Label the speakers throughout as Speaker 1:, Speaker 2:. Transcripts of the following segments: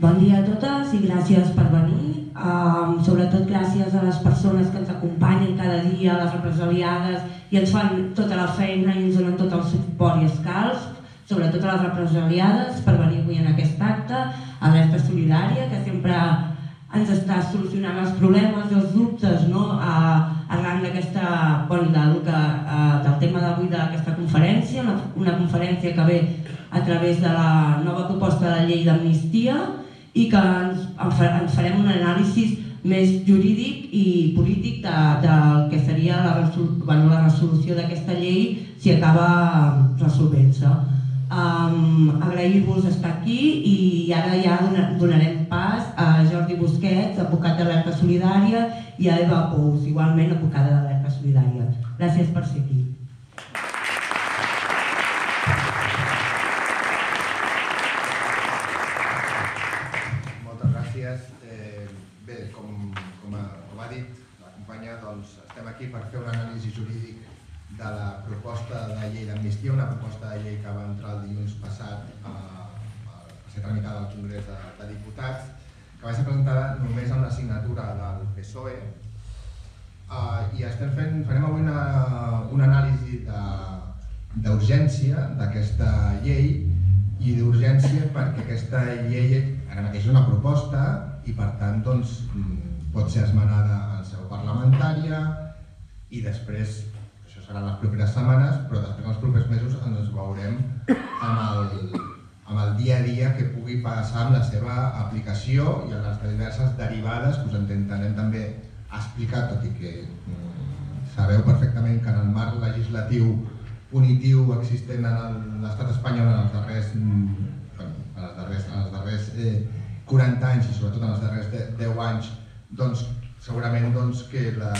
Speaker 1: Bon dia a totes i gràcies per venir. Um, sobretot gràcies a les persones que ens acompanyen cada dia, a les represaliades i ens fan tota la feina i ens donen tot el suport i escalf, sobretot a les represaliades per venir avui en aquest acte, a l'Esta Solidària, que sempre ens està solucionant els problemes i els dubtes no? a, arran d'aquesta, bueno, del, que, uh, del tema d'avui d'aquesta conferència, una, una conferència que ve a través de la nova proposta de llei d'amnistia, i que ens, ens farem un anàlisi més jurídic i polític de, del que seria la, resol, bueno, la resolució d'aquesta llei si acaba resolvent-se. Um, Agrair-vos estar aquí i ara ja donarem pas a Jordi Busquets, advocat d'Alerta Solidària, i a Eva Pous, igualment advocada d'Alerta Solidària. Gràcies per ser aquí.
Speaker 2: Aquí per fer una anàlisi jurídic de la proposta de llei d'amnistia, una proposta de llei que va entrar el dilluns passat a, a ser tramitada al Congrés de, de Diputats, que va ser presentada només amb la signatura del PSOE uh, i estem fent, farem avui una, una anàlisi d'urgència d'aquesta llei i d'urgència perquè aquesta llei ara mateix és una proposta i per tant doncs, pot ser esmenada en seu parlamentària, i després, això serà les properes setmanes, però després els propers mesos ens veurem amb el, amb el dia a dia que pugui passar amb la seva aplicació i amb les diverses derivades que us intentarem també explicar, tot i que mm, sabeu perfectament que en el marc legislatiu punitiu existent en l'estat espanyol en els darrers, mm, en els darrers, en els darrers eh, 40 anys i sobretot en els darrers 10 anys doncs segurament doncs, que la,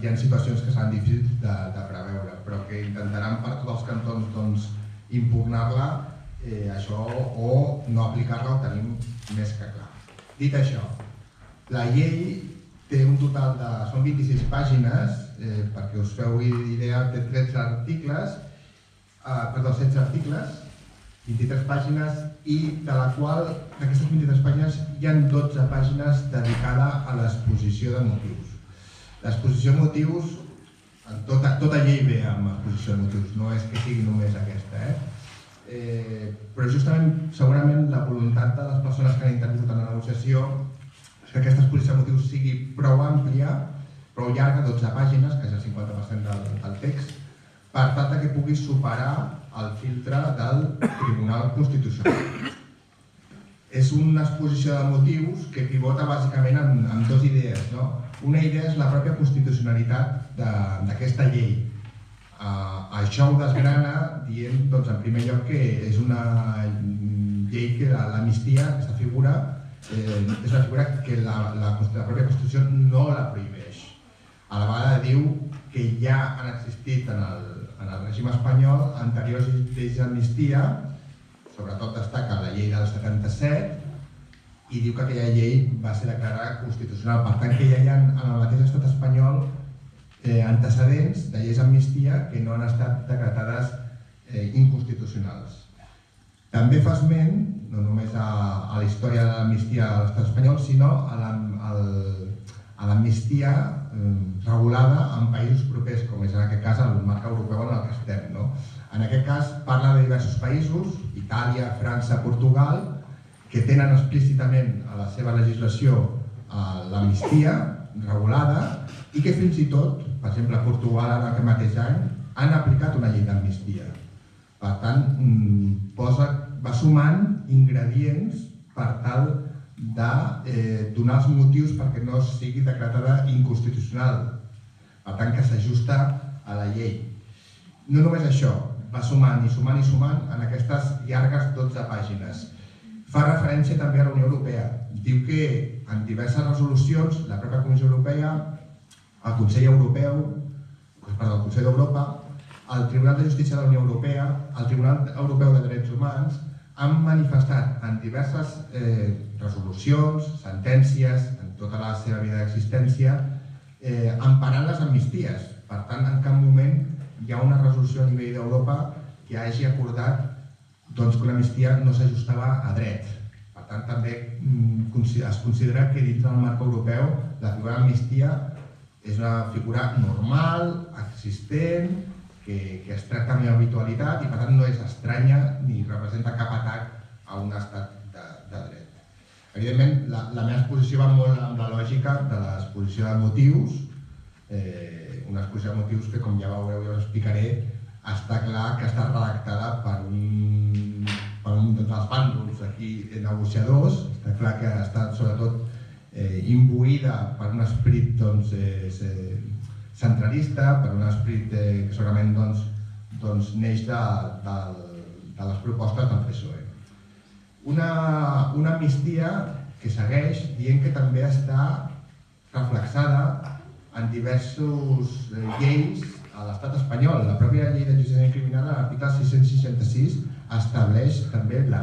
Speaker 2: hi ha situacions que seran difícils de, de preveure, però que intentaran per tots els cantons doncs, impugnar-la, eh, això o no aplicar-la ho tenim més que clar. Dit això, la llei té un total de... són 26 pàgines, eh, perquè us feu idea, té 13 articles, eh, perdó, 16 articles, 23 pàgines i de la qual d'aquestes 23 pàgines hi han 12 pàgines dedicades a l'exposició de motius. L'exposició de motius, en tota, tota llei ve amb exposició de motius, no és que sigui només aquesta, eh? Eh, però justament segurament la voluntat de les persones que han intervingut en la negociació és que aquesta exposició de motius sigui prou àmplia, prou llarga, 12 pàgines, que és el 50% del, del text, per tal que pugui superar el filtre del Tribunal Constitucional. És una exposició de motius que pivota bàsicament en, en dues idees. No? Una idea és la pròpia constitucionalitat d'aquesta llei. Uh, això ho desgrana dient, doncs, en primer lloc, que és una llei que l'amnistia, aquesta figura, eh, és una figura que la, la, la pròpia Constitució no la prohibeix. A la vegada diu que ja han existit en el, en el règim espanyol anteriors lleis d'amnistia, sobretot destaca la llei del 77, i diu que aquella llei va ser declarada constitucional. Per tant, que ja hi ha en el mateix estat espanyol eh, antecedents de lleis d'amnistia que no han estat decretades eh, inconstitucionals. També fa esment, no només a, a la història de l'amnistia a l'estat espanyol, sinó a l'amnistia eh, regulada en països propers, com és en aquest cas el marc europeu en el que estem. No? En aquest cas parla de diversos països, Itàlia, França, Portugal, que tenen explícitament a la seva legislació eh, l'amnistia regulada i que fins i tot, per exemple, Portugal ara aquest mateix any, han aplicat una llei d'amnistia. Per tant, mm, posa, va sumant ingredients per tal de eh, donar els motius perquè no sigui decretada inconstitucional. Per tant, que s'ajusta a la llei. No només això, va sumant i sumant i sumant en aquestes llargues 12 pàgines. Fa referència també a la Unió Europea. Diu que en diverses resolucions, la pròpia Comissió Europea, el Consell Europeu, perdó, el Consell d'Europa, el Tribunal de Justícia de la Unió Europea, el Tribunal Europeu de Drets Humans, han manifestat en diverses eh, resolucions, sentències, en tota la seva vida d'existència, eh, emparant les amnisties. Per tant, en cap moment hi ha una resolució a nivell d'Europa que hagi acordat doncs, que una amnistia no s'ajustava a dret. Per tant, també mm, es considera que dintre del marc europeu la figura d'amnistia és una figura normal, existent, que, que es tracta amb habitualitat i per tant no és estranya ni representa cap atac a un estat de, de dret. Evidentment, la, la meva exposició va molt amb la lògica de l'exposició de motius, eh, una exposició de motius que, com ja veureu, ja us explicaré, està clar que està redactada per un, per un dels bàndols aquí negociadors, està clar que estat sobretot eh, imbuïda per un esperit doncs, eh, centralista, per un esperit eh, que segurament doncs, doncs neix de, de, de les propostes del PSOE. Una, una amnistia que segueix dient que també està reflexada en diversos eh, lleis a l'estat espanyol. La pròpia llei de justícia criminal, a l'article 666, estableix també la,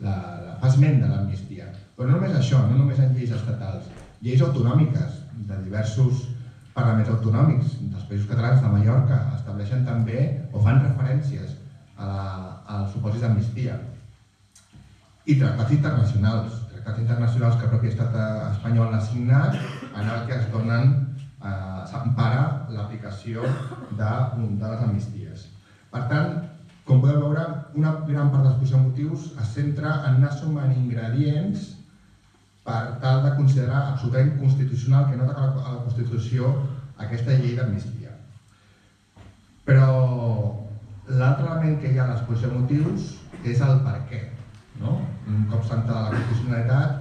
Speaker 2: la, la de l'amnistia. Però no només això, no només en lleis estatals, lleis autonòmiques de diversos parlaments autonòmics dels països catalans de Mallorca estableixen també o fan referències a la, als supòsits d'amnistia. I tractats internacionals, tractats internacionals que el propi estat espanyol ha signat en el que es donen eh, s'empara l'aplicació de, de les amnisties. Per tant, com podeu veure, una gran part dels de motius es centra en anar sumant ingredients per tal de considerar absolutament constitucional que no toca a la Constitució aquesta llei d'amnistia. Però l'altre element que hi ha a l'exposició de motius és el per què. No? Un cop sentada la constitucionalitat,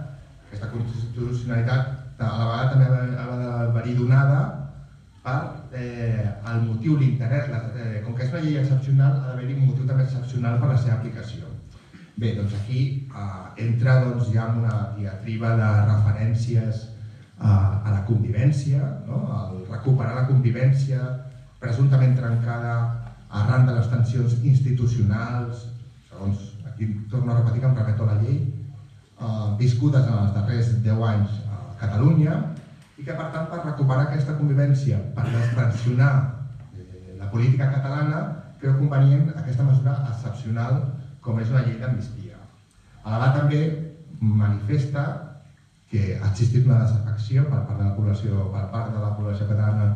Speaker 2: aquesta constitucionalitat a la vegada també ha d'haver-hi donada per eh, el motiu, l'interès, eh, com que és una llei excepcional, ha d'haver-hi un motiu també excepcional per la seva aplicació. Bé, doncs aquí eh, entra doncs, ja una diatriba de referències eh, a la convivència, no? el recuperar la convivència presumptament trencada arran de les tensions institucionals, segons, aquí torno a repetir que em remeto a la llei, eh, viscudes en els darrers 10 anys Catalunya i que per tant per recuperar aquesta convivència, per destensionar eh, la política catalana, creu convenient aquesta mesura excepcional com és una llei d'amnistia. A la també manifesta que ha existit una desafecció per part de la població, per part de la població catalana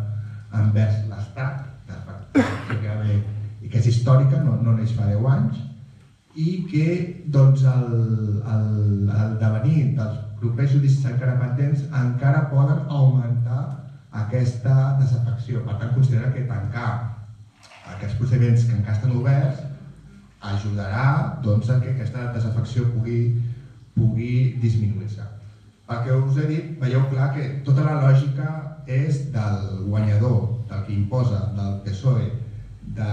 Speaker 2: envers l'Estat, i que és històrica, no, no neix fa 10 anys, i que doncs, el, el, el devenir dels propers judicis encara pendents encara poden augmentar aquesta desafecció. Per tant, considera que tancar aquests procediments que encara estan oberts ajudarà doncs, a que aquesta desafecció pugui, pugui disminuir-se. Pel que us he dit, veieu clar que tota la lògica és del guanyador, del que imposa, del PSOE. De...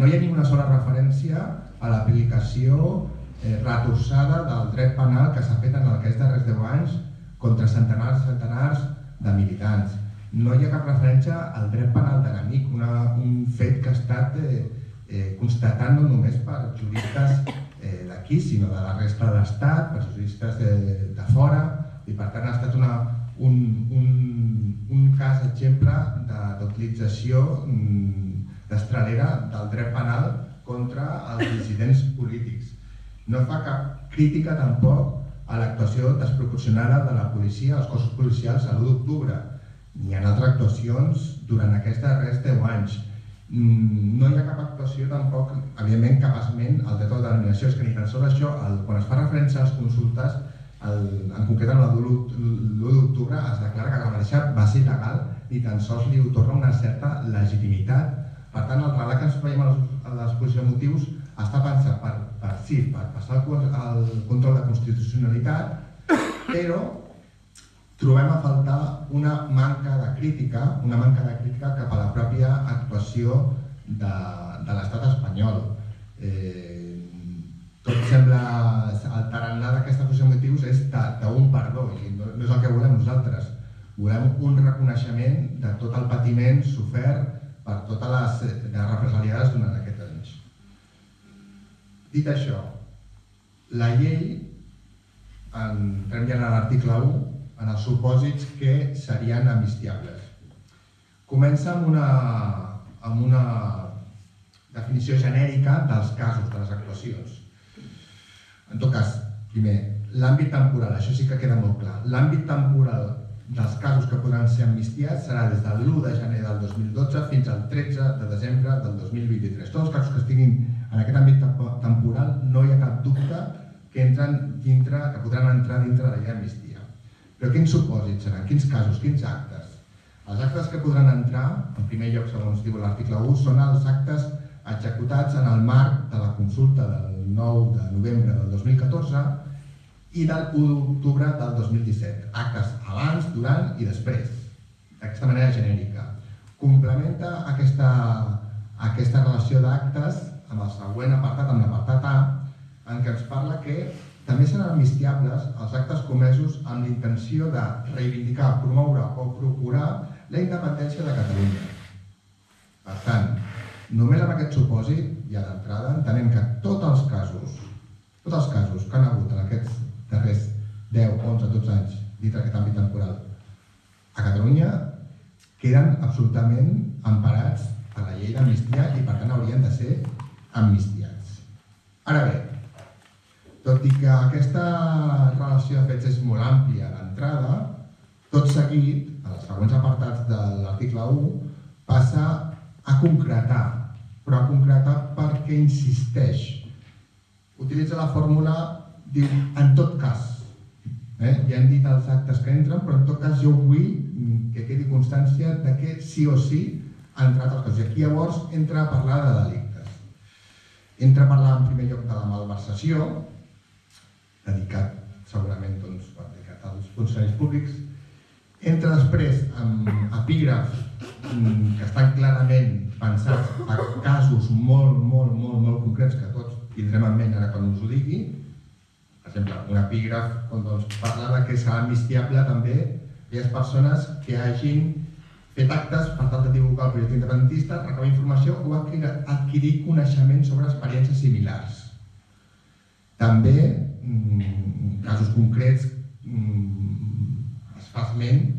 Speaker 2: No hi ha ni una sola referència a l'aplicació eh, retorçada del dret penal que s'ha fet en aquests darrers 10 anys contra centenars i centenars de militants. No hi ha cap referència al dret penal de l'amic, un fet que ha estat eh, eh, constatat no només per juristes eh, d'aquí, sinó de la resta de l'Estat, per juristes de, de fora, i per tant ha estat una, un, un, un cas exemple d'utilització mm, destralera del dret penal contra els dissidents polítics. No fa cap crítica tampoc a l'actuació desproporcionada de la policia, els cossos policials a l'1 d'octubre, ni en altres actuacions durant aquests darrers 10 anys. Mm, no hi ha cap actuació tampoc, evidentment, cap esment al dret determinació, és que ni tan sols això, el, quan es fa referència a les consultes, el, en concret en l'1 d'octubre es declara que la mateixa va ser il·legal ni tan sols li otorga una certa legitimitat. Per tant, el relat que ens veiem a l'exposició de motius està pensat per, per, sí, per passar el control de constitucionalitat, però trobem a faltar una manca de crítica, una manca de crítica cap a la pròpia actuació de, de l'estat espanyol. Eh, tot sembla, el tarannà d'aquesta exposició de motius és d'un perdó, i no, no és el que volem nosaltres. Volem un reconeixement de tot el patiment sofert per totes les, les represaliades durant Dit això, la llei, entrem ja en l'article 1, en els supòsits que serien amnistiables. Comença amb una, amb una definició genèrica dels casos, de les actuacions. En tot cas, primer, l'àmbit temporal, això sí que queda molt clar. L'àmbit temporal dels casos que podran ser amnistiats serà des del 1 de gener del 2012 fins al 13 de desembre del 2023. Tots els casos que estiguin en aquest àmbit temporal no hi ha cap dubte que, entren dintre, que podran entrar dintre de la llei d'amnistia. Però quins supòsits seran? Quins casos? Quins actes? Els actes que podran entrar, en primer lloc, segons diu l'article 1, són els actes executats en el marc de la consulta del 9 de novembre del 2014 i del 1 d'octubre del 2017. Actes abans, durant i després, d'aquesta manera genèrica. Complementa aquesta, aquesta relació d'actes amb el següent apartat, amb l'apartat A, en què ens parla que també seran amnistiables els actes comesos amb l'intenció de reivindicar, promoure o procurar la independència de Catalunya. Per tant, només amb aquest supòsit, ja d'entrada, entenem que tots els casos, tots els casos que han hagut en aquests darrers 10, 11, 12 anys dintre d'aquest àmbit temporal a Catalunya queden absolutament emparats per la llei d'amnistia i per tant haurien de ser amnistiats. Ara bé, tot i que aquesta relació de fets és molt àmplia d'entrada, tot seguit, en els següents apartats de l'article 1, passa a concretar, però a concretar perquè insisteix. Utilitza la fórmula diu, en tot cas, eh? ja hem dit els actes que entren, però en tot cas jo vull que quedi constància de que sí o sí ha entrat els casos. I aquí llavors entra a parlar de delictes. Entra a parlar en primer lloc de la malversació, dedicat segurament doncs, dedicat als funcionaris públics, entra després amb epígrafs mm, que estan clarament pensats a casos molt, molt, molt, molt concrets que tots tindrem en ment ara quan us ho digui, per exemple, un epígraf on doncs, de que serà amnistiable també aquelles persones que hagin fet actes per tal de divulgar el projecte independentista, recabar informació o adquirir coneixement sobre experiències similars. També, mm, casos concrets, mm, es fa esment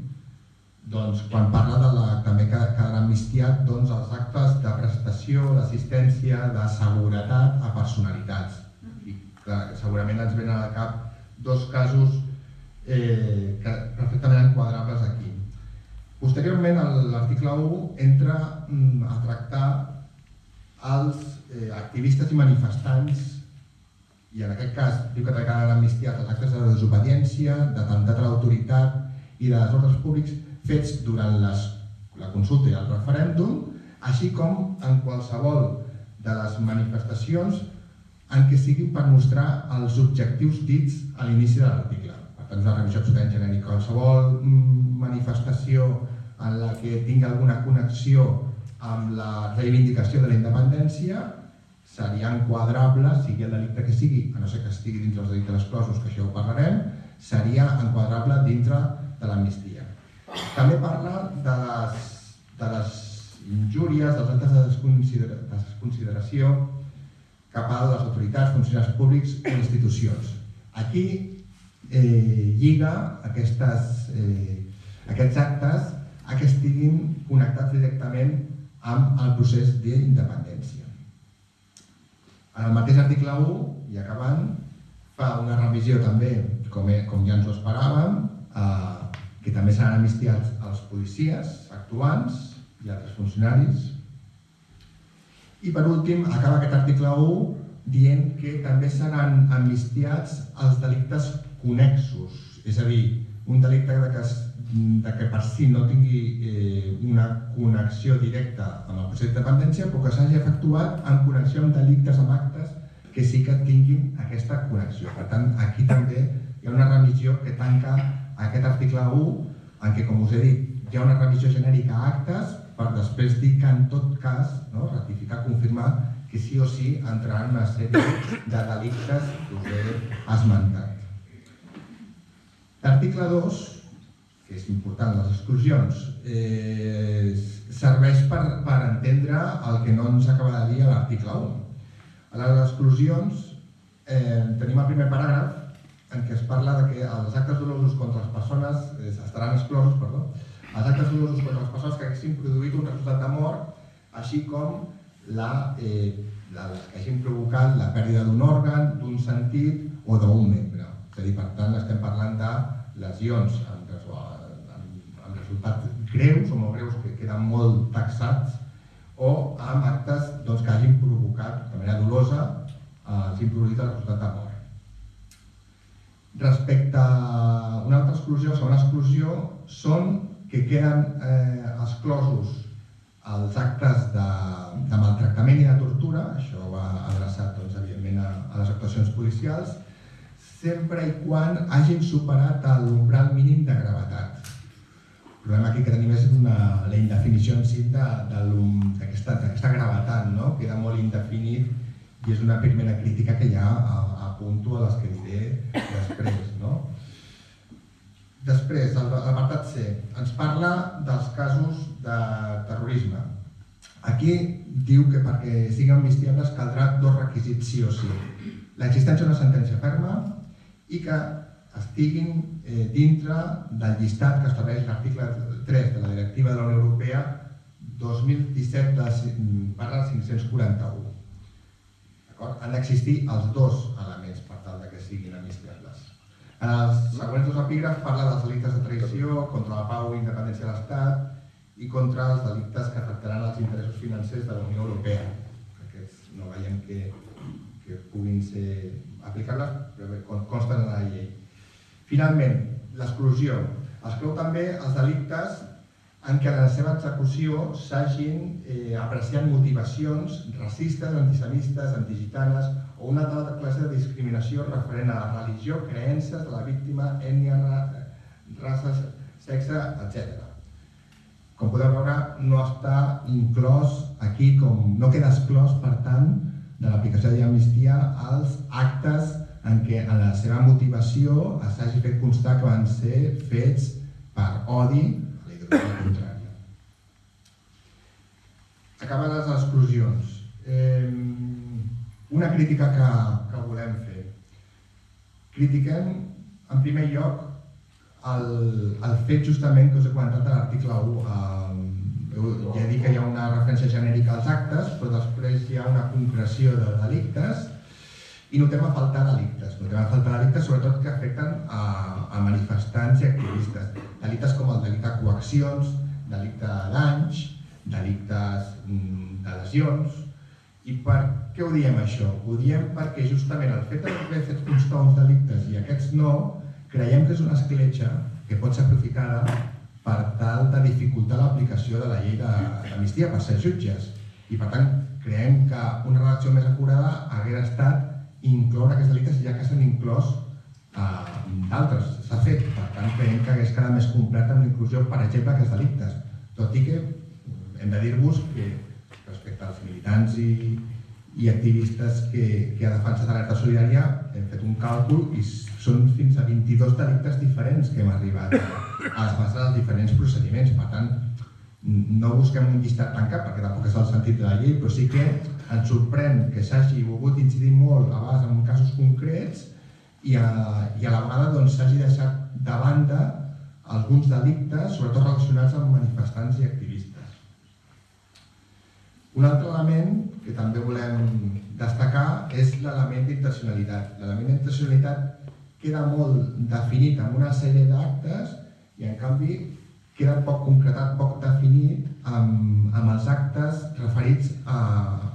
Speaker 2: doncs, quan parla de la, també que quedarà amnistiat doncs, els actes de prestació, d'assistència, de seguretat a personalitats que segurament ens venen al cap dos casos eh, que perfectament enquadrables aquí. Posteriorment, l'article 1 entra mm, a tractar els eh, activistes i manifestants i en aquest cas diu que tractaran l'amnistia els actes de desobediència, d'atemptat a l'autoritat i de desordres públics fets durant les, la consulta i el referèndum, així com en qualsevol de les manifestacions en què siguin per mostrar els objectius dits a l'inici de l'article. Per tant, una revisió absolutament genèrica. Qualsevol mm, manifestació en la que tingui alguna connexió amb la reivindicació de la independència seria enquadrable, sigui el delicte que sigui, a no ser que estigui dintre els delictes exclosos, que això ho parlarem, seria enquadrable dintre de l'amnistia. També parla de les, de les injúries, dels actes de desconsideració, cap a les autoritats, funcionaris públics o institucions. Aquí eh, lliga aquestes, eh, aquests actes a que estiguin connectats directament amb el procés d'independència. En el mateix article 1, i acabant, fa una revisió també, com, com ja ens ho esperàvem, eh, que també seran amnistiats els policies actuants i altres funcionaris i per últim, acaba aquest article 1 dient que també seran amnistiats els delictes connexos, és a dir, un delicte de que, de que per si no tingui eh, una connexió directa amb el procés de dependència, però que s'hagi efectuat en connexió amb delictes, amb actes que sí que tinguin aquesta connexió. Per tant, aquí també hi ha una remissió que tanca aquest article 1 en què, com us he dit, hi ha una revisió genèrica a actes, per després dir que en tot cas, no, ratificar, confirmar que sí o sí entraran una sèrie de delictes que us he esmentat. L'article 2, que és important, les exclusions, eh, serveix per, per entendre el que no ens acaba de dir l'article 1. A les exclusions eh, tenim el primer paràgraf en què es parla de que els actes dolosos contra les persones eh, estaran exclosos, perdó, els actes dolosos contra les persones que haguessin produït un resultat de mort, així com la, eh, la, que hagin provocat la pèrdua d'un òrgan, d'un sentit o d'un membre. És a dir, per tant, estem parlant de lesions amb, amb, amb resultats greus o molt greus que queden molt taxats o amb actes doncs, que hagin provocat de manera dolosa eh, hagin produït el resultat de mort. Respecte a una altra exclusió, segona exclusió, són que queden eh, exclosos els actes de, de maltractament i de tortura, això va adreçat doncs, evidentment a, a les actuacions policials, sempre i quan hagin superat l'umbral mínim de gravetat. El problema aquí que tenim és una, la indefinició en si d'aquesta gravetat, no? queda molt indefinit i és una primera crítica que ja apunto a les que diré després. No? Després, l'apartat C, ens parla dels casos de terrorisme. Aquí diu que perquè siguin amnistiables caldrà dos requisits sí o sí. L'existència d'una sentència ferma i que estiguin eh, dintre del llistat que estableix l'article 3 de la Directiva de la Unió Europea 2017 barra 541. Han d'existir els dos elements per tal que siguin amnistiables. En els següents dos epígrafs parla dels delictes de traïció, contra la pau i independència de l'Estat, i contra els delictes que afectaran els interessos financers de la Unió Europea. Aquests no veiem que, que puguin ser aplicables, però consten en la llei. Finalment, l'exclusió. Exclou també els delictes en què la seva execució s'hagin eh, apreciat motivacions racistes, antisemites, antigitanes o una altra classe de discriminació referent a la religió, creences de la víctima, ètnia, raça, sexe, etc com podeu veure, no està inclòs aquí, com no queda exclòs, per tant, de l'aplicació de l'amnistia als actes en què en la seva motivació s'hagi fet constar que van ser fets per odi a. Acaben les exclusions. Eh, una crítica que, que volem fer. Critiquem, en primer lloc, el, el fet justament que us he comentat de l'article 1, eh, ja dit que hi ha una referència genèrica als actes, però després hi ha una concreció de delictes i notem a faltar delictes. Notem a faltar delictes sobretot que afecten a, a manifestants i activistes. Delictes com el delicte de coaccions, delicte de danys, delictes mm, de lesions. I per què ho diem això? Ho diem perquè justament el fet d'haver fet constar uns delictes i aquests no, creiem que és una escletxa que pot ser aprofitada per tal de dificultar l'aplicació de la llei d'amnistia per ser jutges. I per tant, creiem que una redacció més acurada hagués estat incloure aquests delictes ja que s'han inclòs eh, d'altres. S'ha fet, per tant, creiem que hagués quedat més completa amb l'inclusió, per exemple, aquests delictes. Tot i que hem de dir-vos que respecte als militants i, i activistes que, que ha defensat l'alerta solidària hem fet un càlcul i són fins a 22 delictes diferents que hem arribat a, les dels diferents procediments. Per tant, no busquem un llistat tancat, perquè tampoc és el sentit de la llei, però sí que ens sorprèn que s'hagi volgut incidir molt a vegades en casos concrets i a, i a la vegada doncs, s'hagi deixat de banda alguns delictes, sobretot relacionats amb manifestants i activistes. Un altre element que també volem destacar és l'element d'intencionalitat. L'element d'intencionalitat queda molt definit en una sèrie d'actes i en canvi queda poc concretat, poc definit amb, amb els actes referits a,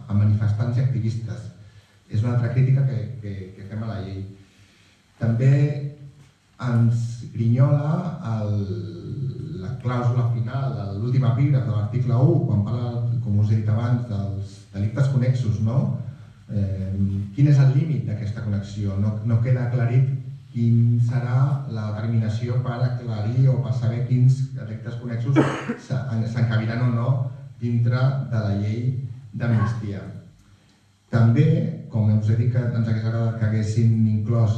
Speaker 2: a manifestants i activistes. És una altra crítica que, que, que fem a la llei. També ens grinyola el, la clàusula final, l'últim epígraf de l'article 1, quan parla, com us he dit abans, dels delictes connexos, no? Eh, quin és el límit d'aquesta connexió? No, no queda aclarit quin serà la determinació per aclarir o per saber quins delictes connexos s'encabiran o no dintre de la llei d'amnistia. També, com us he dit que ens hagués agradat que haguessin inclòs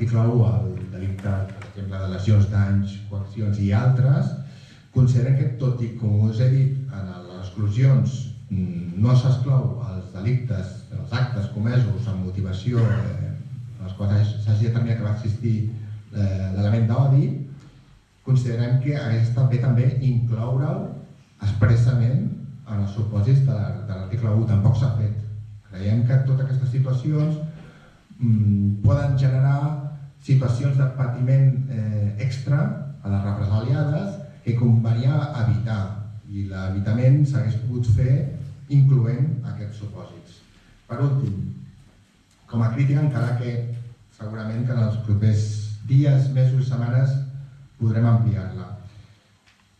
Speaker 2: 1 el delicte, per exemple, de lesions, danys, coaccions i altres, considerem que tot i, com us he dit, en les exclusions mm, no s'exclou els delictes, els actes comesos amb motivació eh, els quals s'hagi determinat que va existir eh, l'element d'odi, considerem que hagués estat bé també incloure-ho expressament en els supòsits de l'article 1. Tampoc s'ha fet. Creiem que totes aquestes situacions mm, poden generar situacions de patiment eh, extra a les represaliades que convenia evitar i l'evitament s'hagués pogut fer incloent aquests supòsits. Per últim, com a crítica, encara que segurament que en els propers dies, mesos setmanes podrem ampliar-la.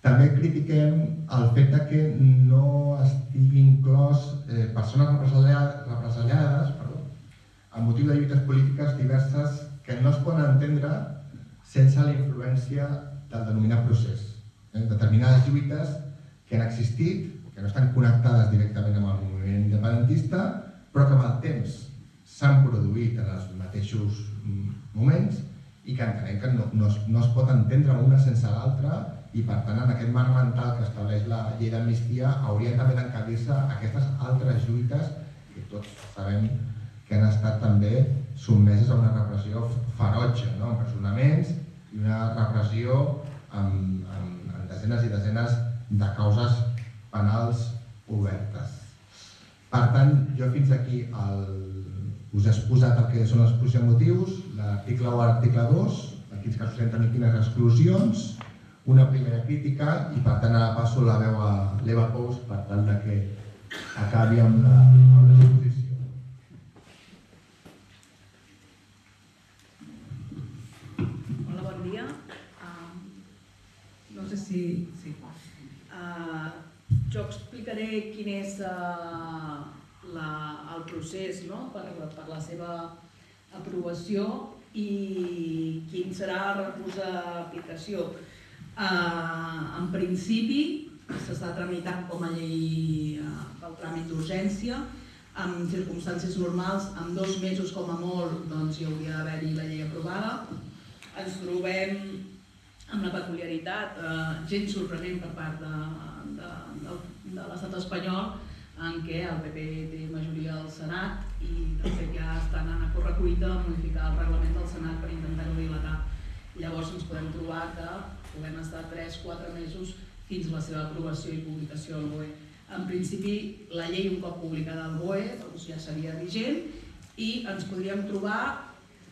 Speaker 2: També critiquem el fet de que no estigui inclòs eh, persones represaliades, represaliades perdó, amb motiu de lluites polítiques diverses que no es poden entendre sense la influència del denominat procés. Eh, determinades lluites que han existit, que no estan connectades directament amb el moviment independentista, però que amb el temps s'han produït en els mateixos mm, moments i que entenem que no, no, es, no es pot entendre una sense l'altra i per tant en aquest marc mental que estableix la llei d'amnistia haurien també d'encabir-se aquestes altres lluites que tots sabem que han estat també sotmeses a una repressió ferotge, no? amb personaments i una repressió amb, amb, amb desenes i desenes de causes penals obertes. Per tant, jo fins aquí el, us he exposat el que són els exposició de motius, l'article 1 l'article 2, en quins casos entren i quines exclusions, una primera crítica i per tant ara passo la veu a l'Eva Pous per tal de que acabi amb la, amb l'exposició.
Speaker 3: Hola, bon dia. Uh, si... Sí. Uh, jo explicaré quin és uh, la, el procés no? per, per la seva aprovació i quin serà el recurs d'aplicació. Eh, en principi, s'està tramitant com a llei eh, pel tràmit d'urgència, en circumstàncies normals, en dos mesos com a molt, doncs hi hauria d'haver-hi la llei aprovada. Ens trobem amb la peculiaritat, eh, gens sorprenent per part de, de, de, de l'estat espanyol, en què el PP té majoria al Senat i de fet ja estan a correcuita a modificar el reglament del Senat per intentar-ho dilatar. Llavors ens podem trobar que podem estar 3-4 mesos fins a la seva aprovació i publicació al BOE. En principi, la llei un cop publicada al BOE doncs ja seria vigent i ens podríem trobar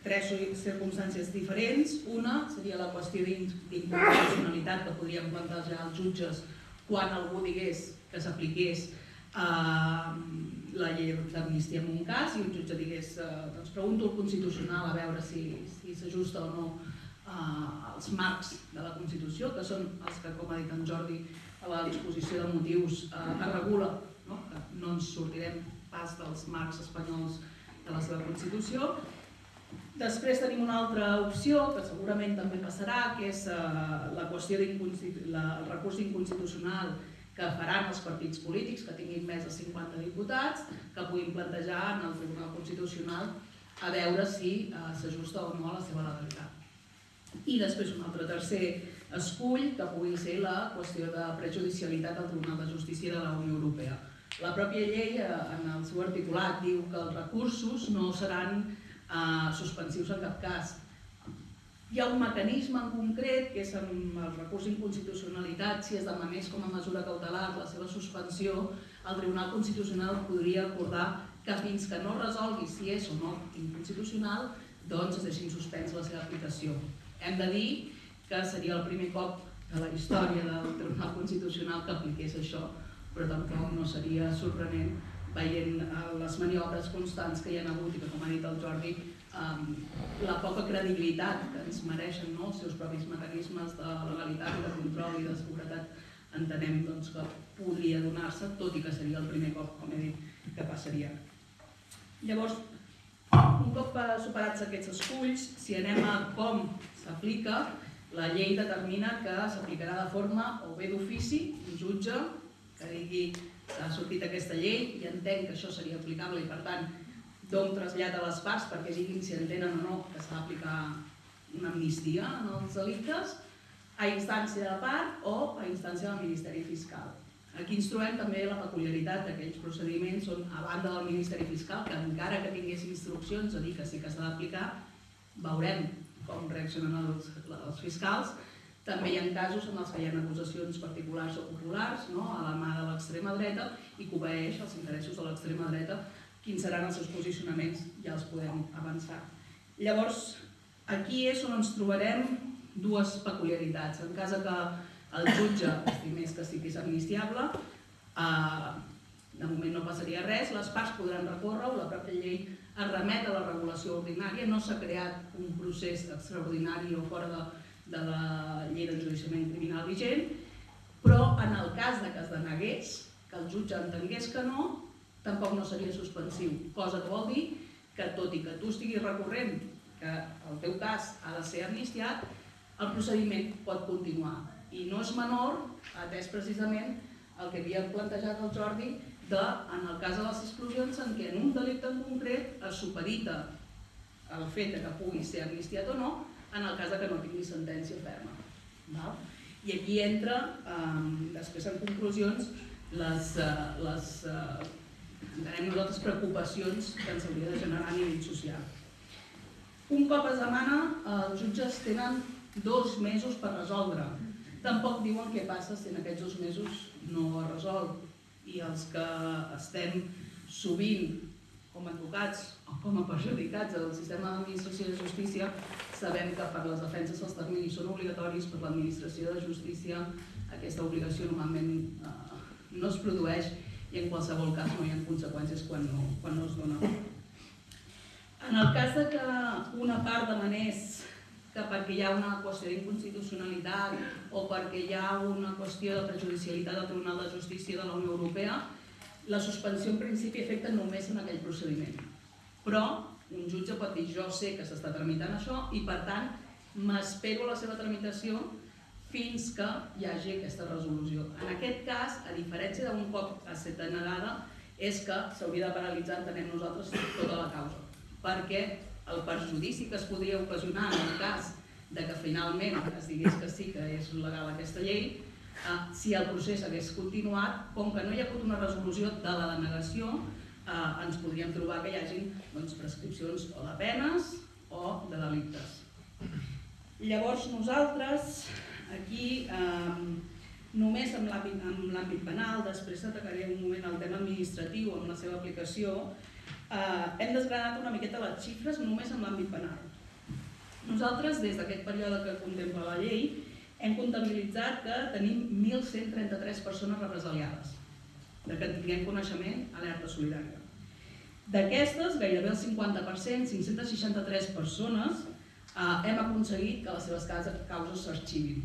Speaker 3: tres circumstàncies diferents. Una seria la qüestió d'inconstitucionalitat que podríem plantejar als jutges quan algú digués que s'apliqués eh, la llei d'amnistia en un cas i un jutge digués, eh, doncs pregunto al Constitucional a veure si s'ajusta o no eh, als marcs de la Constitució, que són els que, com ha dit en Jordi, a la disposició de motius es regula, no? que no ens sortirem pas dels marcs espanyols de la seva Constitució. Després tenim una altra opció, que segurament també passarà, que és eh, la qüestió del recurs inconstitucional que faran els partits polítics que tinguin més de 50 diputats, que puguin plantejar en el Tribunal Constitucional a veure si eh, s'ajusta o no a la seva legalitat. I després un altre tercer escull que pugui ser la qüestió de prejudicialitat al Tribunal de Justícia de la Unió Europea. La pròpia llei, eh, en el seu articulat, diu que els recursos no seran eh, suspensius en cap cas, hi ha un mecanisme en concret, que és amb el recurs d'inconstitucionalitat, si es demanés com a mesura cautelar la seva suspensió, el Tribunal Constitucional podria acordar que fins que no resolgui si és o no inconstitucional, doncs es deixin suspens la seva aplicació. Hem de dir que seria el primer cop de la història del Tribunal Constitucional que apliqués això, però tampoc no seria sorprenent veient eh, les maniobres constants que hi ha hagut i que, com ha dit el Jordi, la poca credibilitat que ens mereixen no? els seus propis mecanismes de legalitat de control i de seguretat entenem doncs, que podria donar-se, tot i que seria el primer cop, com he dit, que passaria. Llavors, un cop superats aquests esculls, si anem a com s'aplica, la llei determina que s'aplicarà de forma o bé d'ofici, un jutge que digui ha sortit aquesta llei i entenc que això seria aplicable i per tant d'on trasllada les parts perquè diguin si entenen o no que s'ha d'aplicar una amnistia en els delictes, a instància de part o a instància del Ministeri Fiscal. Aquí ens trobem també la peculiaritat d'aquells procediments on, a banda del Ministeri Fiscal, que encara que tingués instruccions a dir que sí que s'ha d'aplicar, veurem com reaccionen els, els fiscals. També hi ha casos en els que hi ha acusacions particulars o populars no? a la mà de l'extrema dreta i que obeeix els interessos de l'extrema dreta quins seran els seus posicionaments, ja els podem avançar. Llavors, Aquí és on ens trobarem dues peculiaritats. En cas que el jutge estimés que és amnistiable, eh, de moment no passaria res, les parts podran recórrer o la pròpia llei es remet a la regulació ordinària, no s'ha creat un procés extraordinari o fora de, de la llei d'enjudiciament criminal vigent, però en el cas de que es denegués, que el jutge entengués que no, tampoc no seria suspensiu, cosa que vol dir que tot i que tu estiguis recorrent que el teu cas ha de ser amnistiat, el procediment pot continuar. I no és menor, atès precisament el que havia plantejat el Jordi, de, en el cas de les exclusions, en què en un delicte en concret es superita el fet que pugui ser amnistiat o no, en el cas de que no tingui sentència ferma. I aquí entra, eh, després en conclusions, les, eh, les eh, entenem nosaltres preocupacions que ens hauria de generar a nivell social. Un cop es demana, els jutges tenen dos mesos per resoldre. Tampoc diuen què passa si en aquests dos mesos no es resol. I els que estem sovint com a advocats o com a perjudicats del sistema d'administració de justícia sabem que per les defenses els terminis són obligatoris, per l'administració de justícia aquesta obligació normalment eh, no es produeix i en qualsevol cas no hi ha conseqüències quan no, quan no es dona. En el cas de que una part demanés que perquè hi ha una qüestió d'inconstitucionalitat o perquè hi ha una qüestió de prejudicialitat del Tribunal de Justícia de la Unió Europea, la suspensió en principi afecta només en aquell procediment. Però un jutge pot dir jo sé que s'està tramitant això i per tant m'espero la seva tramitació fins que hi hagi aquesta resolució. En aquest cas, a diferència d'un cop a ser denegada, és que s'hauria de paralitzar, entenem nosaltres, tota la causa perquè el perjudici que es podria ocasionar en el cas de que finalment es digués que sí que és legal aquesta llei, eh, si el procés hagués continuat, com que no hi ha hagut una resolució de la denegació, eh, ens podríem trobar que hi hagin doncs, prescripcions o de penes o de delictes. Llavors nosaltres aquí eh, només en l'àmbit penal, després atacaré un moment el tema administratiu amb la seva aplicació, eh, hem desgranat una miqueta les xifres només en l'àmbit penal. Nosaltres, des d'aquest període que contempla la llei, hem comptabilitzat que tenim 1.133 persones represaliades, de que tinguem coneixement alerta solidària. D'aquestes, gairebé el 50%, 563 persones, eh, hem aconseguit que les seves causes s'arxivin.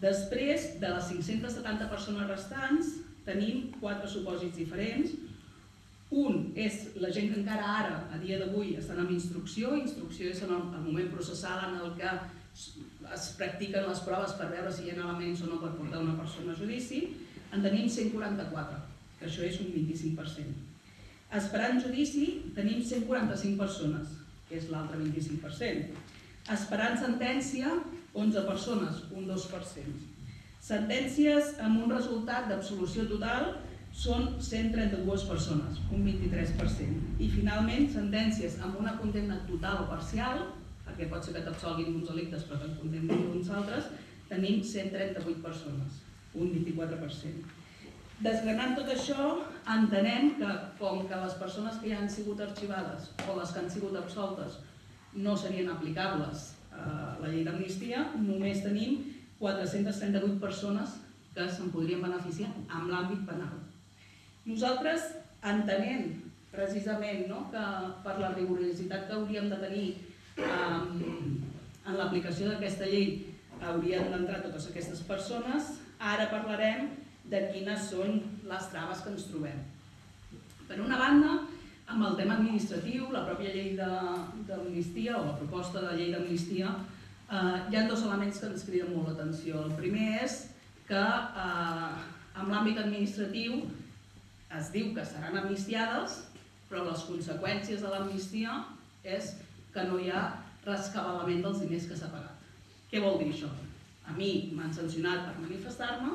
Speaker 3: Després, de les 570 persones restants, tenim quatre supòsits diferents, un és la gent que encara ara, a dia d'avui, estan en instrucció. Instrucció és en el, el moment processal en el que es practiquen les proves per veure si hi ha elements o no per portar una persona a judici. En tenim 144, que això és un 25%. Esperant judici tenim 145 persones, que és l'altre 25%. Esperant sentència, 11 persones, un 2%. Sentències amb un resultat d'absolució total són 132 persones, un 23%. I finalment, sentències amb una condemna total o parcial, perquè pot ser que t'absolguin uns delictes però que condemnin uns altres, tenim 138 persones, un 24%. Desgranant tot això, entenem que com que les persones que ja han sigut arxivades o les que han sigut absoltes no serien aplicables a la llei d'amnistia, només tenim 438 persones que se'n podrien beneficiar amb l'àmbit penal. Nosaltres entenem precisament no, que per la rigorositat que hauríem de tenir um, en l'aplicació d'aquesta llei haurien d'entrar totes aquestes persones, ara parlarem de quines són les traves que ens trobem. Per una banda, amb el tema administratiu, la pròpia llei d'amnistia o la proposta de llei d'amnistia, eh, hi ha dos elements que ens criden molt l'atenció. El primer és que eh, en l'àmbit administratiu es diu que seran amnistiades, però les conseqüències de l'amnistia és que no hi ha rescabalament dels diners que s'ha pagat. Què vol dir això? A mi m'han sancionat per manifestar-me,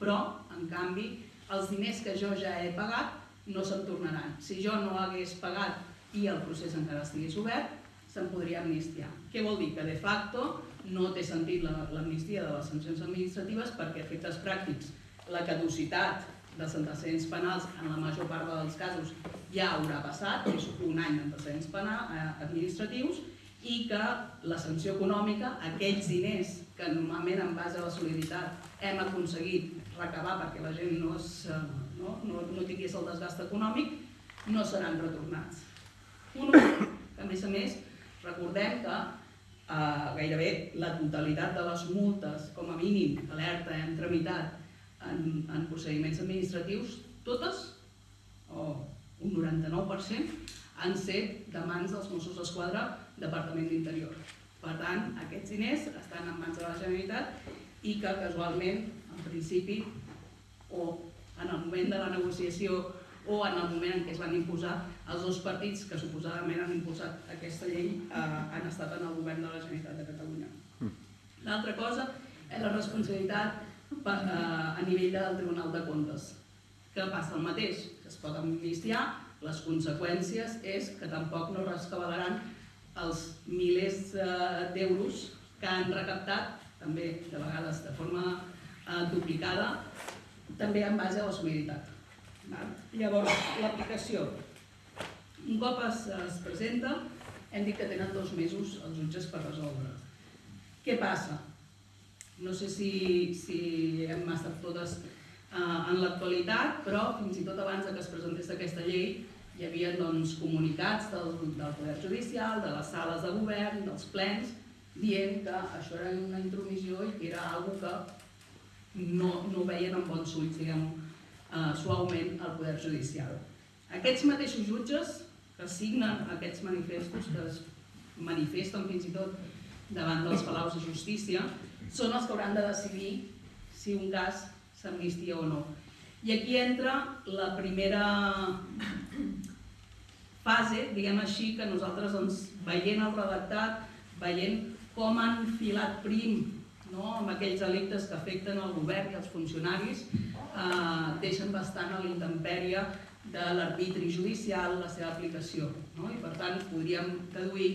Speaker 3: però, en canvi, els diners que jo ja he pagat no se'm tornaran. Si jo no hagués pagat i el procés encara estigués obert, se'm podria amnistiar. Què vol dir? Que de facto no té sentit l'amnistia de les sancions administratives perquè, efectes pràctics, la caducitat dels antecedents penals en la major part dels casos ja haurà passat, és un any d'antecedents penals eh, administratius, i que la sanció econòmica, aquells diners que normalment en base a la solidaritat hem aconseguit recabar perquè la gent no, es, eh, no, no, no tingués el desgast econòmic, no seran retornats. Un que a més a més recordem que eh, gairebé la totalitat de les multes, com a mínim, alerta hem tramitat en, en procediments administratius, totes, o un 99%, han set de mans dels Mossos d'Esquadra Departament d'Interior. Per tant, aquests diners estan en mans de la Generalitat i que casualment, en principi, o en el moment de la negociació o en el moment en què es van imposar, els dos partits que suposadament han impulsat aquesta llei eh, han estat en el govern de la Generalitat de Catalunya. Mm. L'altra cosa és la responsabilitat per, eh, a nivell del Tribunal de Comptes, que passa el mateix, que es pot amnistiar, les conseqüències és que tampoc no rescabalaran els milers eh, d'euros que han recaptat, també de vegades de forma eh, duplicada, també en base a la solidaritat. Llavors, l'aplicació. Un cop es, es presenta, hem dit que tenen dos mesos els jutges per resoldre. Què passa? No sé si, si hem estat totes eh, en l'actualitat, però fins i tot abans que es presentés aquesta llei hi havia doncs, comunicats del, del Poder Judicial, de les sales de govern, dels plens, dient que això era una intromissió i que era una que no, no veien amb bons ulls, diguem eh, suaument, al Poder Judicial. Aquests mateixos jutges que signen aquests manifestos, que es manifesten fins i tot davant dels palaus de justícia, són els que hauran de decidir si un cas s'amnistia o no. I aquí entra la primera fase, diguem així, que nosaltres doncs, veient el redactat, veient com han filat prim no, amb aquells delictes que afecten el govern i els funcionaris, eh, deixen bastant a l'intempèrie de l'arbitri judicial la seva aplicació. No? I per tant podríem deduir,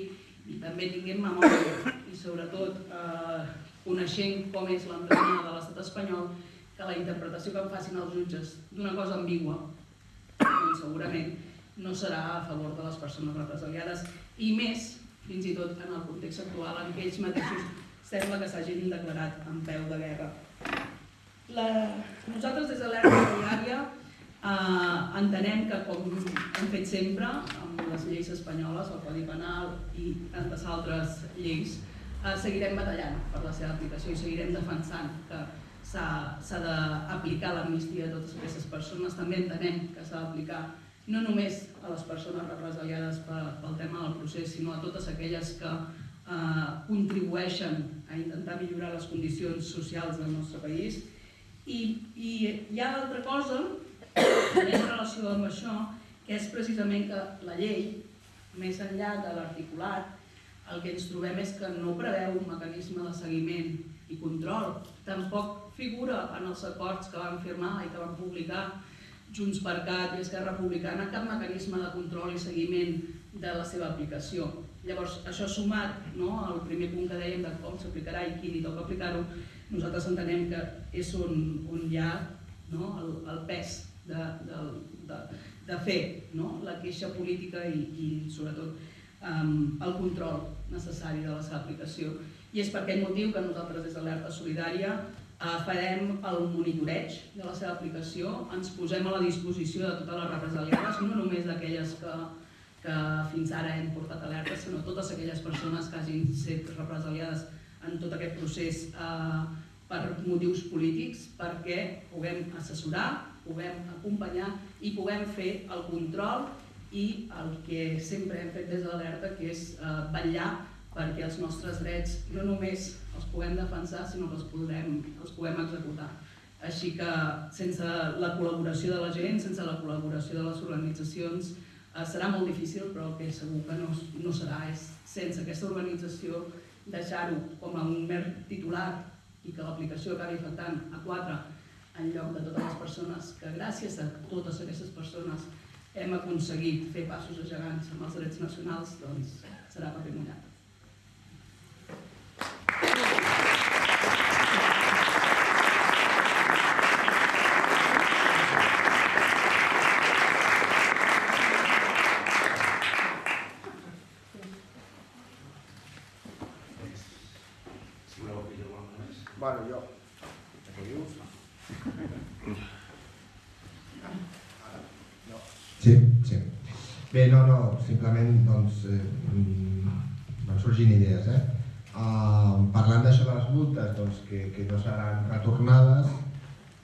Speaker 3: i també tinguem memòria, i sobretot eh, coneixent com és l'empresa de l'estat espanyol, que la interpretació que en facin els jutges d'una cosa ambigua, doncs segurament no serà a favor de les persones represaliades i més, fins i tot en el context actual en què ells mateixos sembla que s'hagin declarat en peu de guerra. La... Nosaltres des de l'ERA diària eh, entenem que com hem fet sempre amb les lleis espanyoles, el Codi Penal i tantes altres lleis, eh, seguirem batallant per la seva aplicació i seguirem defensant que s'ha d'aplicar l'amnistia a totes aquestes persones. També entenem que s'ha d'aplicar no només a les persones represaliades pel tema del procés, sinó a totes aquelles que eh, contribueixen a intentar millorar les condicions socials del nostre país. I, i hi ha l'altra cosa, en relació amb això, que és precisament que la llei, més enllà de l'articulat, el que ens trobem és que no preveu un mecanisme de seguiment i control. Tampoc figura en els acords que van firmar i que van publicar Junts per Cat i Esquerra Republicana cap mecanisme de control i seguiment de la seva aplicació. Llavors, això sumat no, al primer punt que dèiem de com s'aplicarà i qui li toca aplicar-ho, nosaltres entenem que és on, on hi ha no, el, el pes de, de, de, de fer no, la queixa política i, i sobretot um, el control necessari de la seva aplicació. I és per aquest motiu que nosaltres des de l'Alerta Solidària farem el monitoreig de la seva aplicació, ens posem a la disposició de totes les represaliades, no només d'aquelles que, que fins ara hem portat alerta, sinó totes aquelles persones que hagin estat represaliades en tot aquest procés eh, per motius polítics, perquè puguem assessorar, puguem acompanyar i puguem fer el control i el que sempre hem fet des de l'alerta, que és eh, vetllar perquè els nostres drets no només els puguem defensar, sinó que els puguem, els puguem executar. Així que sense la col·laboració de la gent, sense la col·laboració de les organitzacions, eh, serà molt difícil, però el que segur que no, no serà és sense aquesta organització deixar-ho com a un mer titular i que l'aplicació acabi afectant a quatre en lloc de totes les persones que gràcies a totes aquestes persones hem aconseguit fer passos gegants amb els drets nacionals, doncs serà paper mullat.
Speaker 2: Bueno, jo. Què dius? No. Sí, sí. Bé, no, no, simplement doncs, eh, mm, van sorgint idees. Eh? Uh, parlant d'això de les multes, doncs, que, que no seran retornades,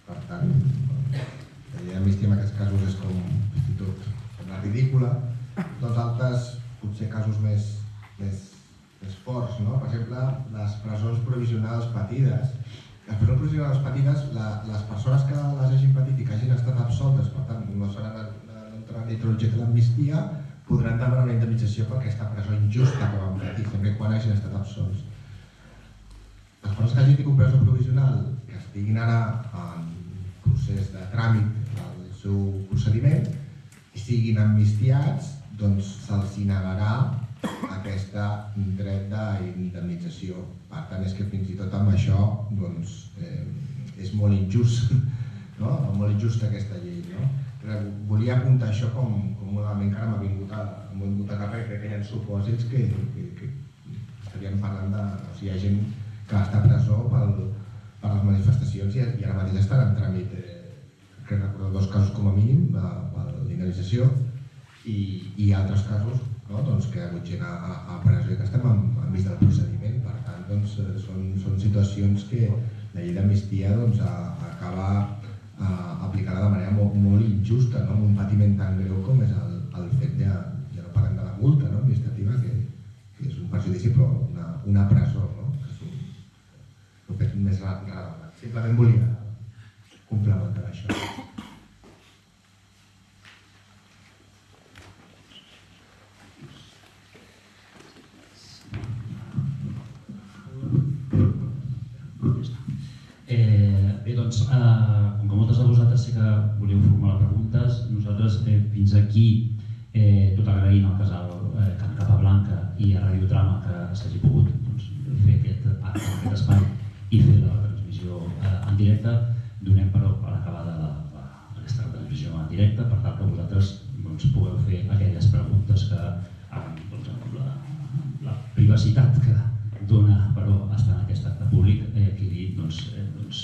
Speaker 2: per tant, la llei d'amnistia en aquests casos és com fins i tot sembla ridícula, doncs altres, potser casos més, més, més forts, no? per exemple, les presons provisionals patides. Les presons provisionals patides, la, les persones que les hagin patit i que hagin estat absoltes, per tant, no seran entraran dintre l'objecte de l'amnistia, podran demanar una indemnització per aquesta presó injusta que van patir, sempre quan hagin estat absolts. Les persones que hagin tingut presó provisional, que estiguin ara en procés de tràmit del seu procediment i siguin amnistiats, doncs se'ls negarà aquesta dret d'indemnització. Per tant, és que fins i tot amb això doncs, eh, és molt injust, no? molt injusta aquesta llei. No? Volia apuntar això com, com un element que ara m'ha vingut, a, vingut a perquè crec que hi ha supòsits que, que, que estaríem parlant de... O sigui, hi ha gent que està a presó pel, per les manifestacions i, i ara mateix estan en tràmit, eh, crec recordar dos casos com a mínim, de, de l'indemnització i, i altres casos no? doncs que hi ha hagut gent a, a, a presó i que estem en, enmig del procediment. Per tant, doncs, eh, són, són situacions que la llei d'amnistia doncs, a, acaba a, aplicada de manera molt, molt injusta, no? amb un patiment tan greu com és el, el fet de, ja no parlem de la multa no? administrativa, que, que és un perjudici, però una, una presó, no? que és un, el fet més rellevant. Simplement volia complementar això.
Speaker 4: Aquí, eh, tot agraint al casal eh, Can Capablanca i a Radio Trama que s'hagi pogut doncs, fer aquest aquest espai i fer la transmissió eh, en directe, donem però per acabada la, la, aquesta transmissió en directe. Per tal que vosaltres doncs, pugueu fer aquelles preguntes que doncs, amb la, la privacitat que dona però estar en aquest acte públic eh, quedi doncs, eh, doncs,